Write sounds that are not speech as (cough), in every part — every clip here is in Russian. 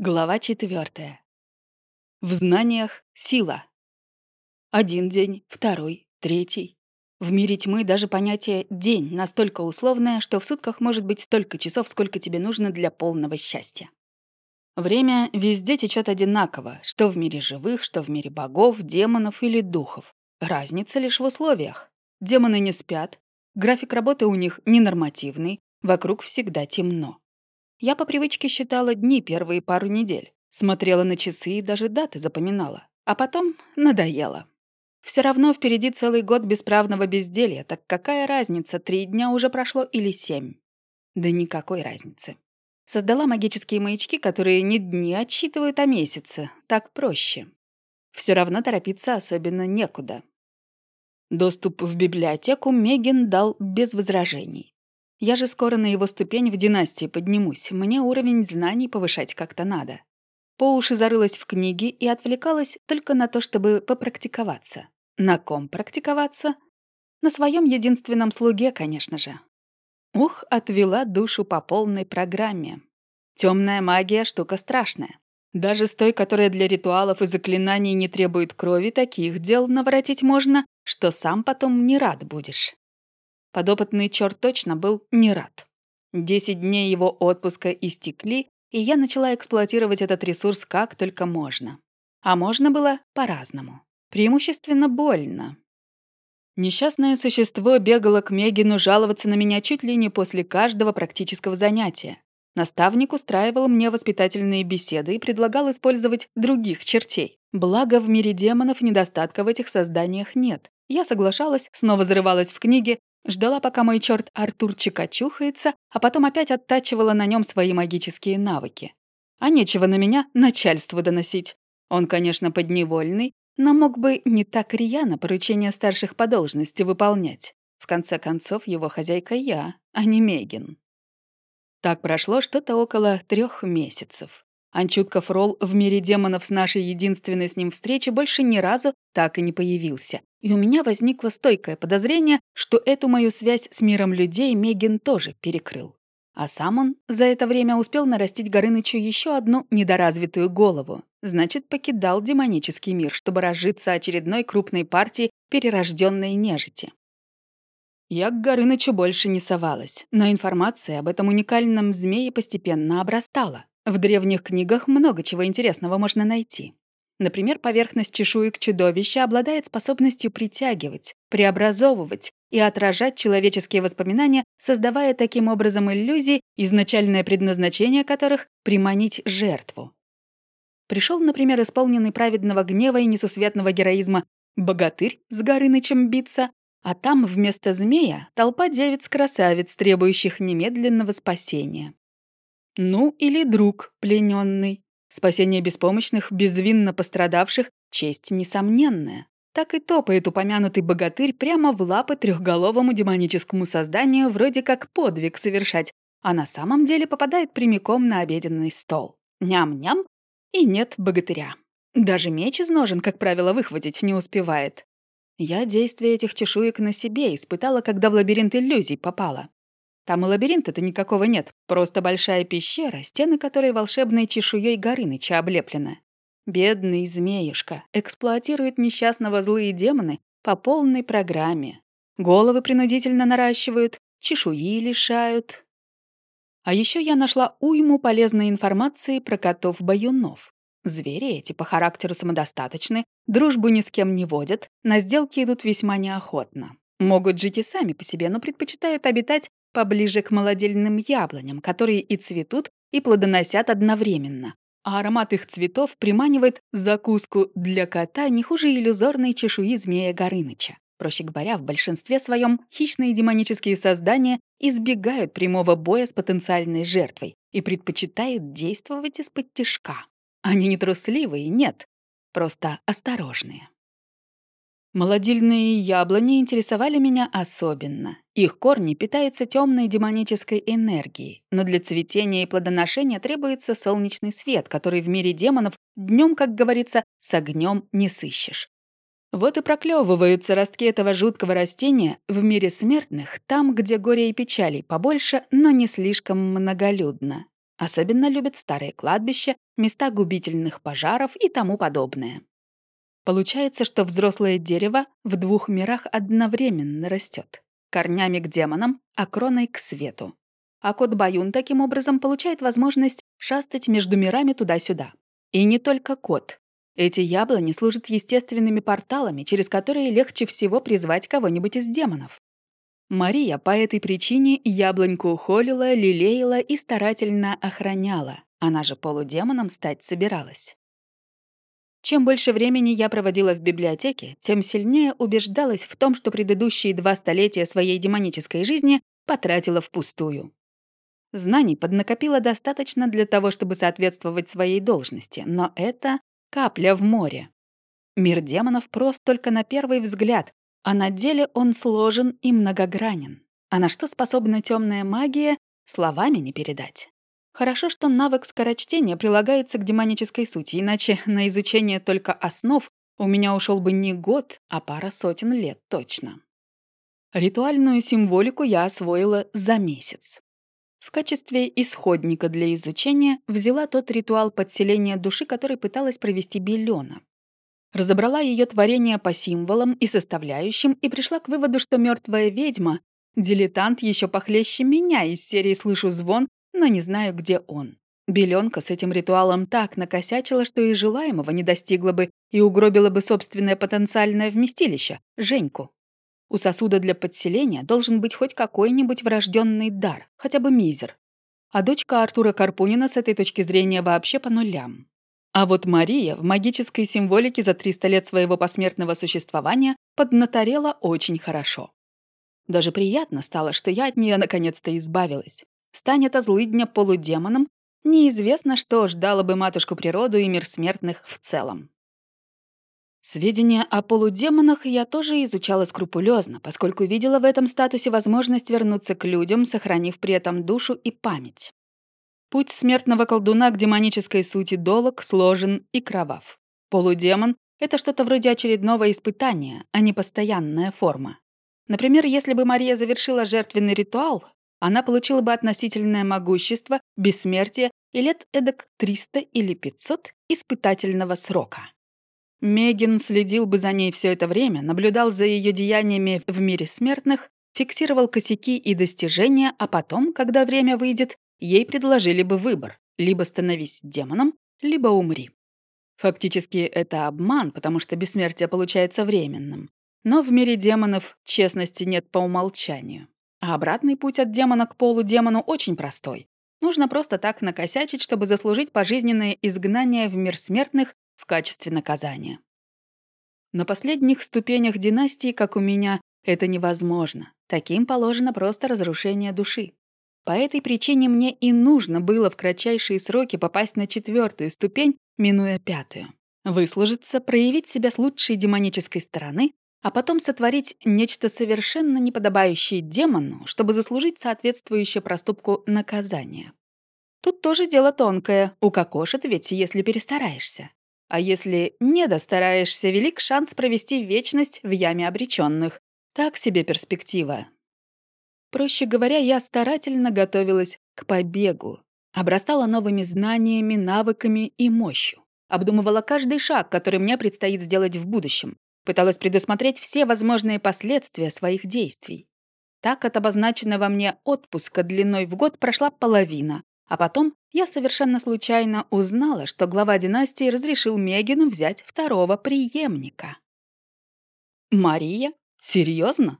Глава четвертая. В знаниях сила. Один день, второй, третий. В мире тьмы даже понятие «день» настолько условное, что в сутках может быть столько часов, сколько тебе нужно для полного счастья. Время везде течет одинаково, что в мире живых, что в мире богов, демонов или духов. Разница лишь в условиях. Демоны не спят, график работы у них ненормативный, вокруг всегда темно. Я по привычке считала дни первые пару недель, смотрела на часы и даже даты запоминала. А потом надоело. Все равно впереди целый год бесправного безделья, так какая разница, три дня уже прошло или семь? Да никакой разницы. Создала магические маячки, которые не дни отсчитывают, а месяцы. Так проще. Все равно торопиться особенно некуда. Доступ в библиотеку Мегин дал без возражений. Я же скоро на его ступень в династии поднимусь. Мне уровень знаний повышать как-то надо. По уши зарылась в книги и отвлекалась только на то, чтобы попрактиковаться. На ком практиковаться? На своем единственном слуге, конечно же. Ух, отвела душу по полной программе. Темная магия — штука страшная. Даже с той, которая для ритуалов и заклинаний не требует крови, таких дел наворотить можно, что сам потом не рад будешь. Подопытный черт точно был не рад. Десять дней его отпуска истекли, и я начала эксплуатировать этот ресурс как только можно. А можно было по-разному. Преимущественно больно. Несчастное существо бегало к Мегину жаловаться на меня чуть ли не после каждого практического занятия. Наставник устраивал мне воспитательные беседы и предлагал использовать других чертей. Благо, в мире демонов недостатка в этих созданиях нет. Я соглашалась, снова зарывалась в книги, Ждала, пока мой черт Артурчик очухается, а потом опять оттачивала на нем свои магические навыки. А нечего на меня начальству доносить. Он, конечно, подневольный, но мог бы не так рьяно поручения старших по должности выполнять. В конце концов, его хозяйка я, а не Мегин. Так прошло что-то около трех месяцев. Анчутка Фрол в мире демонов с нашей единственной с ним встречи больше ни разу так и не появился. И у меня возникло стойкое подозрение, что эту мою связь с миром людей Мегин тоже перекрыл. А сам он за это время успел нарастить Горынычу еще одну недоразвитую голову. Значит, покидал демонический мир, чтобы разжиться очередной крупной партией перерожденной нежити. Я к Горынычу больше не совалась, но информация об этом уникальном змее постепенно обрастала. В древних книгах много чего интересного можно найти. Например, поверхность чешуек чудовища обладает способностью притягивать, преобразовывать и отражать человеческие воспоминания, создавая таким образом иллюзии, изначальное предназначение которых — приманить жертву. Пришел, например, исполненный праведного гнева и несусветного героизма богатырь с Горынычем биться, а там вместо змея толпа девиц-красавиц, требующих немедленного спасения. Ну, или друг плененный. Спасение беспомощных, безвинно пострадавших — честь несомненная. Так и топает упомянутый богатырь прямо в лапы трехголовому демоническому созданию вроде как подвиг совершать, а на самом деле попадает прямиком на обеденный стол. Ням-ням, и нет богатыря. Даже меч из ножен, как правило, выхватить не успевает. Я действие этих чешуек на себе испытала, когда в лабиринт иллюзий попала. Там и лабиринта-то никакого нет, просто большая пещера, стены которой волшебной чешуей Горыныча облеплены. Бедный змеюшка эксплуатирует несчастного злые демоны по полной программе. Головы принудительно наращивают, чешуи лишают. А еще я нашла уйму полезной информации про котов-баюнов. Звери эти по характеру самодостаточны, дружбу ни с кем не водят, на сделки идут весьма неохотно. Могут жить и сами по себе, но предпочитают обитать поближе к молодильным яблоням, которые и цветут, и плодоносят одновременно. А аромат их цветов приманивает закуску для кота не хуже иллюзорной чешуи змея Горыныча. Проще говоря, в большинстве своем хищные демонические создания избегают прямого боя с потенциальной жертвой и предпочитают действовать из-под тишка. Они не трусливые, нет, просто осторожные. Молодильные яблони интересовали меня особенно. Их корни питаются темной демонической энергией, но для цветения и плодоношения требуется солнечный свет, который в мире демонов днем, как говорится, с огнем не сыщешь. Вот и проклевываются ростки этого жуткого растения в мире смертных, там, где горе и печали побольше, но не слишком многолюдно. Особенно любят старые кладбища, места губительных пожаров и тому подобное. Получается, что взрослое дерево в двух мирах одновременно растет. Корнями к демонам, а кроной к свету. А кот Баюн таким образом получает возможность шастать между мирами туда-сюда. И не только кот. Эти яблони служат естественными порталами, через которые легче всего призвать кого-нибудь из демонов. Мария по этой причине яблоньку холила, лелеяла и старательно охраняла. Она же полудемоном стать собиралась. Чем больше времени я проводила в библиотеке, тем сильнее убеждалась в том, что предыдущие два столетия своей демонической жизни потратила впустую. Знаний поднакопила достаточно для того, чтобы соответствовать своей должности, но это капля в море. Мир демонов прост только на первый взгляд, а на деле он сложен и многогранен. А на что способна темная магия, словами не передать. Хорошо, что навык скорочтения прилагается к демонической сути, иначе (laughs) на изучение только основ у меня ушел бы не год, а пара сотен лет точно. Ритуальную символику я освоила за месяц. В качестве исходника для изучения взяла тот ритуал подселения души, который пыталась провести Белена. Разобрала ее творение по символам и составляющим и пришла к выводу, что мертвая ведьма — дилетант еще похлеще меня из серии «Слышу звон, но не знаю, где он. Беленка с этим ритуалом так накосячила, что и желаемого не достигла бы и угробила бы собственное потенциальное вместилище — Женьку. У сосуда для подселения должен быть хоть какой-нибудь врожденный дар, хотя бы мизер. А дочка Артура Карпунина с этой точки зрения вообще по нулям. А вот Мария в магической символике за 300 лет своего посмертного существования поднаторела очень хорошо. Даже приятно стало, что я от нее наконец-то избавилась. Станет озлыдня полудемоном, неизвестно, что ждало бы матушку природу и мир смертных в целом. Сведения о полудемонах я тоже изучала скрупулезно, поскольку видела в этом статусе возможность вернуться к людям, сохранив при этом душу и память. Путь смертного колдуна к демонической сути долог, сложен и кровав. Полудемон — это что-то вроде очередного испытания, а не постоянная форма. Например, если бы Мария завершила жертвенный ритуал, она получила бы относительное могущество, бессмертие и лет эдак 300 или 500 испытательного срока. Мегин следил бы за ней все это время, наблюдал за ее деяниями в мире смертных, фиксировал косяки и достижения, а потом, когда время выйдет, ей предложили бы выбор — либо становись демоном, либо умри. Фактически это обман, потому что бессмертие получается временным. Но в мире демонов честности нет по умолчанию. А обратный путь от демона к полудемону очень простой. Нужно просто так накосячить, чтобы заслужить пожизненное изгнание в мир смертных в качестве наказания. На последних ступенях династии, как у меня, это невозможно. Таким положено просто разрушение души. По этой причине мне и нужно было в кратчайшие сроки попасть на четвертую ступень, минуя пятую. Выслужиться, проявить себя с лучшей демонической стороны, а потом сотворить нечто совершенно неподобающее демону, чтобы заслужить соответствующее проступку наказание. Тут тоже дело тонкое, укокошит ведь, если перестараешься. А если не достараешься, велик шанс провести вечность в яме обреченных. Так себе перспектива. Проще говоря, я старательно готовилась к побегу. Обрастала новыми знаниями, навыками и мощью. Обдумывала каждый шаг, который мне предстоит сделать в будущем. Пыталась предусмотреть все возможные последствия своих действий. Так от обозначенного мне отпуска длиной в год прошла половина, а потом я совершенно случайно узнала, что глава династии разрешил Мегину взять второго преемника. Мария? Серьезно?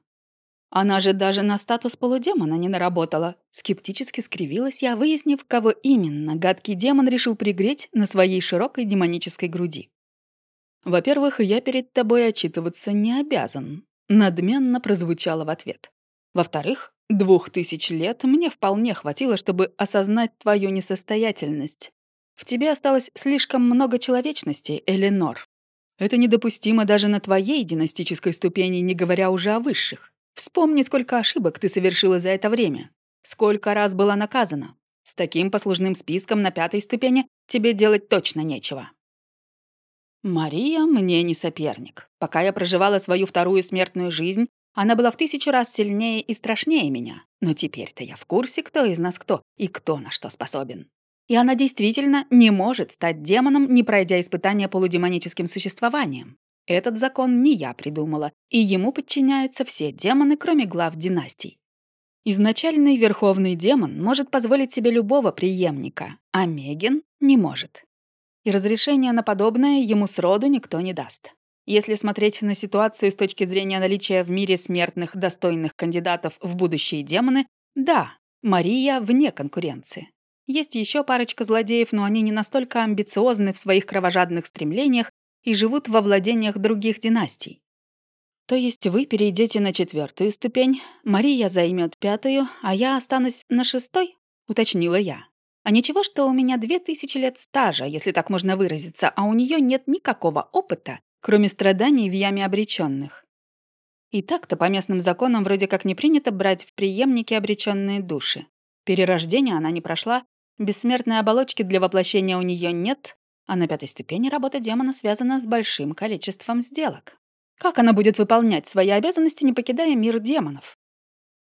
Она же даже на статус полудемона не наработала. Скептически скривилась я, выяснив, кого именно гадкий демон решил пригреть на своей широкой демонической груди. «Во-первых, я перед тобой отчитываться не обязан», — надменно прозвучало в ответ. «Во-вторых, двух тысяч лет мне вполне хватило, чтобы осознать твою несостоятельность. В тебе осталось слишком много человечности, Эленор. Это недопустимо даже на твоей династической ступени, не говоря уже о высших. Вспомни, сколько ошибок ты совершила за это время. Сколько раз была наказана. С таким послужным списком на пятой ступени тебе делать точно нечего. Мария мне не соперник. Пока я проживала свою вторую смертную жизнь, она была в тысячу раз сильнее и страшнее меня. Но теперь-то я в курсе, кто из нас кто и кто на что способен. И она действительно не может стать демоном, не пройдя испытания полудемоническим существованием. Этот закон не я придумала, и ему подчиняются все демоны, кроме глав династий. Изначальный верховный демон может позволить себе любого преемника, а Мегин не может. И разрешения на подобное ему сроду никто не даст. Если смотреть на ситуацию с точки зрения наличия в мире смертных достойных кандидатов в будущие демоны, да, Мария вне конкуренции. Есть еще парочка злодеев, но они не настолько амбициозны в своих кровожадных стремлениях и живут во владениях других династий. То есть вы перейдете на четвертую ступень, Мария займет пятую, а я останусь на шестой? Уточнила я. А ничего, что у меня две тысячи лет стажа, если так можно выразиться, а у нее нет никакого опыта, кроме страданий в яме обреченных. И так-то по местным законам вроде как не принято брать в преемники обреченные души. Перерождение она не прошла, бессмертной оболочки для воплощения у нее нет, а на пятой ступени работа демона связана с большим количеством сделок. Как она будет выполнять свои обязанности, не покидая мир демонов?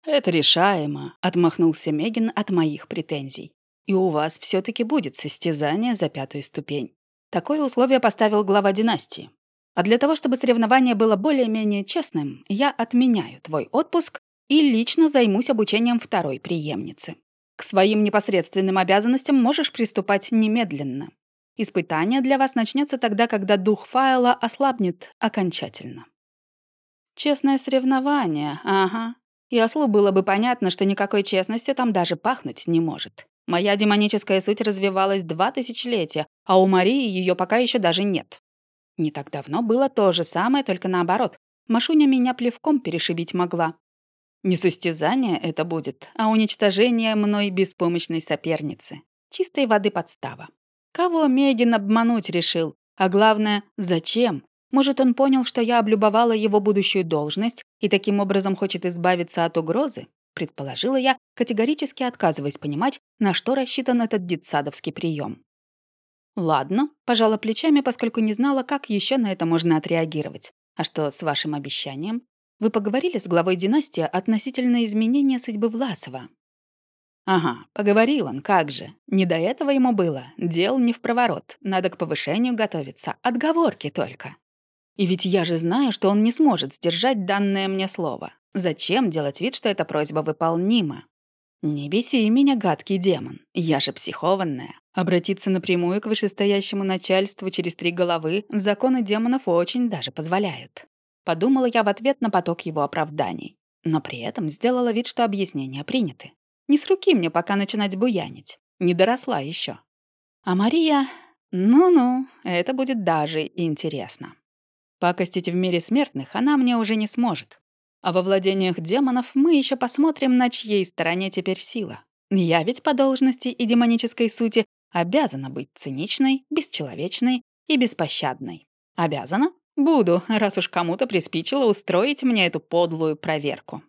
«Это решаемо», — отмахнулся Мегин от моих претензий. «И у вас все таки будет состязание за пятую ступень. Такое условие поставил глава династии. А для того, чтобы соревнование было более-менее честным, я отменяю твой отпуск и лично займусь обучением второй преемницы. К своим непосредственным обязанностям можешь приступать немедленно. Испытание для вас начнется тогда, когда дух файла ослабнет окончательно. Честное соревнование, ага. И ослу было бы понятно, что никакой честности там даже пахнуть не может. Моя демоническая суть развивалась два тысячелетия, а у Марии ее пока еще даже нет. Не так давно было то же самое, только наоборот. Машуня меня плевком перешибить могла. Не состязание это будет, а уничтожение мной беспомощной соперницы. Чистой воды подстава. Кого Мегин обмануть решил? А главное, зачем? Может, он понял, что я облюбовала его будущую должность и таким образом хочет избавиться от угрозы? Предположила я, категорически отказываясь понимать, на что рассчитан этот детсадовский прием. Ладно, пожала плечами, поскольку не знала, как еще на это можно отреагировать. А что с вашим обещанием? Вы поговорили с главой династии относительно изменения судьбы Власова? Ага, поговорил он, как же. Не до этого ему было. Дел не в проворот. Надо к повышению готовиться. Отговорки только. И ведь я же знаю, что он не сможет сдержать данное мне слово. Зачем делать вид, что эта просьба выполнима? Не беси меня, гадкий демон. Я же психованная. Обратиться напрямую к вышестоящему начальству через три головы законы демонов очень даже позволяют. Подумала я в ответ на поток его оправданий. Но при этом сделала вид, что объяснения приняты. Не с руки мне пока начинать буянить. Не доросла еще. А Мария... Ну-ну, это будет даже интересно. Пакостить в мире смертных она мне уже не сможет. А во владениях демонов мы еще посмотрим, на чьей стороне теперь сила. Я ведь по должности и демонической сути обязана быть циничной, бесчеловечной и беспощадной. Обязана? Буду, раз уж кому-то приспичило устроить мне эту подлую проверку.